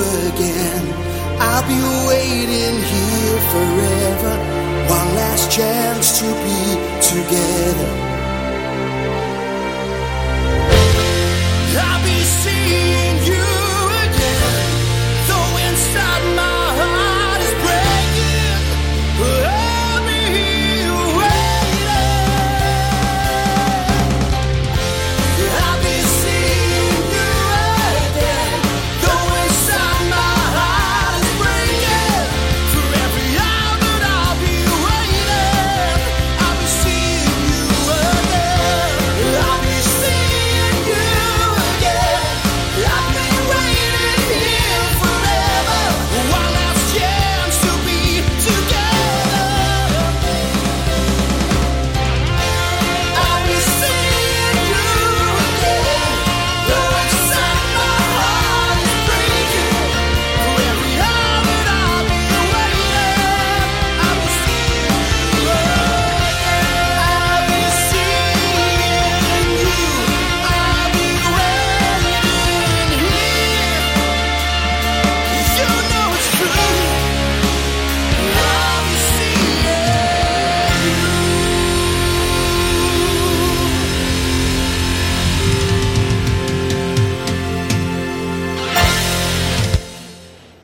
again. I'll be waiting here forever. One last chance to be together.